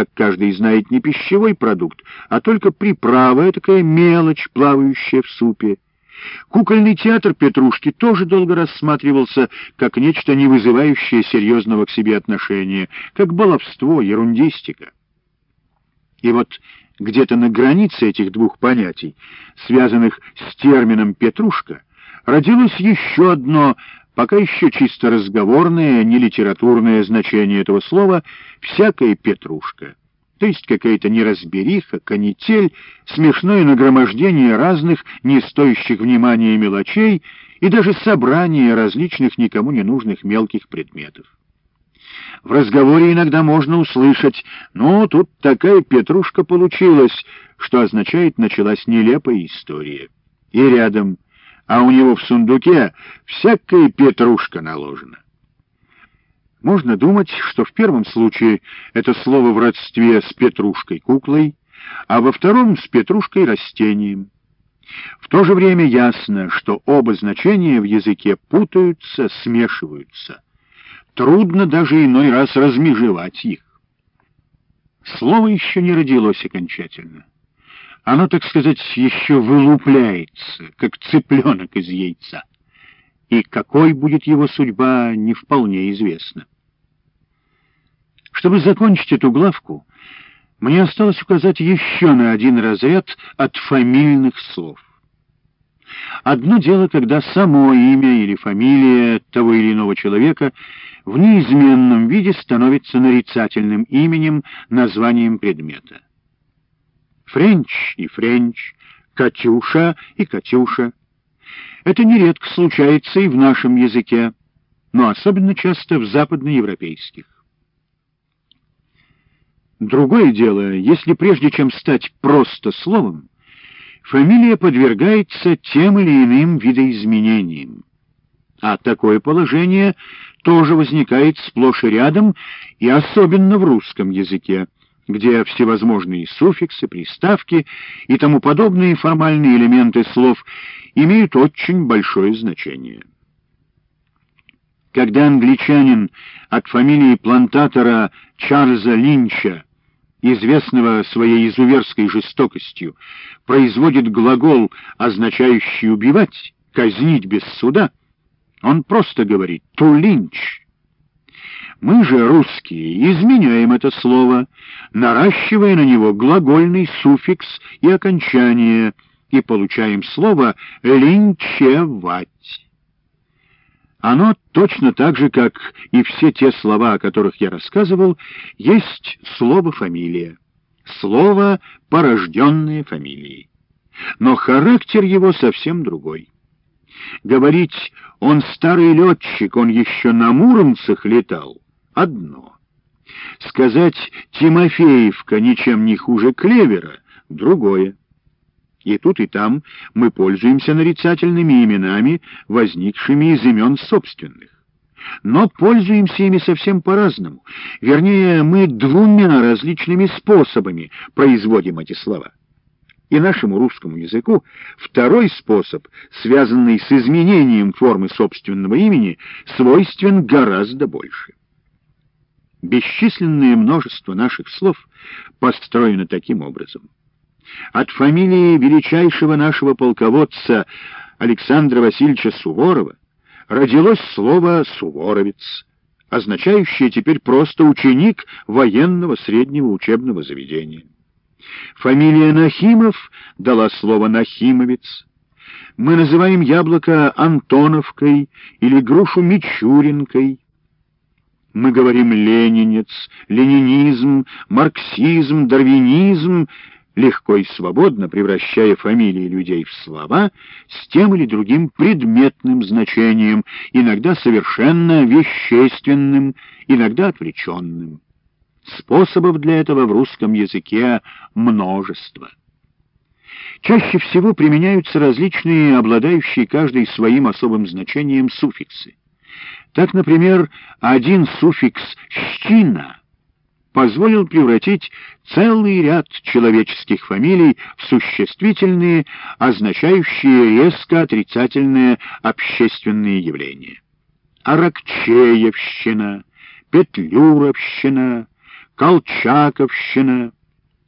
как каждый знает, не пищевой продукт, а только приправа, такая мелочь, плавающая в супе. Кукольный театр Петрушки тоже долго рассматривался как нечто не вызывающее серьезного к себе отношения, как баловство, ерундистика. И вот где-то на границе этих двух понятий, связанных с термином «петрушка», родилось еще одно, пока еще чисто разговорное, не литературное значение этого слова «всякая петрушка» то есть какая-то неразбериха, канитель, смешное нагромождение разных, не стоящих внимания мелочей и даже собрание различных никому не нужных мелких предметов. В разговоре иногда можно услышать «ну, тут такая петрушка получилась», что означает «началась нелепая история». И рядом «а у него в сундуке всякая петрушка наложена». Можно думать, что в первом случае это слово в родстве с петрушкой-куклой, а во втором — с петрушкой-растением. В то же время ясно, что оба значения в языке путаются, смешиваются. Трудно даже иной раз размежевать их. Слово еще не родилось окончательно. Оно, так сказать, еще вылупляется, как цыпленок из яйца и какой будет его судьба, не вполне известно. Чтобы закончить эту главку, мне осталось указать еще на один разряд от фамильных слов. Одно дело, когда само имя или фамилия того или иного человека в неизменном виде становится нарицательным именем, названием предмета. Френч и Френч, Катюша и Катюша — это нередко случается и в нашем языке, но особенно часто в западноевропейских. Другое дело, если прежде чем стать просто словом, фамилия подвергается тем или иным видоизменениям. А такое положение тоже возникает сплошь и рядом, и особенно в русском языке где всевозможные суффиксы, приставки и тому подобные формальные элементы слов имеют очень большое значение. Когда англичанин от фамилии плантатора Чарльза Линча, известного своей изуверской жестокостью, производит глагол, означающий «убивать», «казнить без суда», он просто говорит «to lynch», мы же, русские, изменяем это слово, наращивая на него глагольный суффикс и окончание, и получаем слово «линчевать». Оно точно так же, как и все те слова, о которых я рассказывал, есть слово «фамилия», слово, порожденное фамилией. Но характер его совсем другой. Говорить «он старый летчик, он еще на Муромцах летал» одно. Сказать «Тимофеевка ничем не хуже клевера» — другое. И тут и там мы пользуемся нарицательными именами, возникшими из имен собственных. Но пользуемся ими совсем по-разному. Вернее, мы двумя различными способами производим эти слова. И нашему русскому языку второй способ, связанный с изменением формы собственного имени, свойствен гораздо больше. Бесчисленное множество наших слов построено таким образом. От фамилии величайшего нашего полководца Александра Васильевича Суворова родилось слово «суворовец», означающее теперь просто ученик военного среднего учебного заведения. Фамилия Нахимов дала слово «нахимовец». Мы называем яблоко Антоновкой или грушу Мичуринкой. Мы говорим «ленинец», «ленинизм», «марксизм», «дарвинизм», легко и свободно превращая фамилии людей в слова с тем или другим предметным значением, иногда совершенно вещественным, иногда отвлеченным. Способов для этого в русском языке множество. Чаще всего применяются различные, обладающие каждый своим особым значением суффиксы. Так, например, один суффикс «щина» позволил превратить целый ряд человеческих фамилий в существительные, означающие резко отрицательные общественные явления. Аракчеевщина, Петлюровщина, колчаковщина.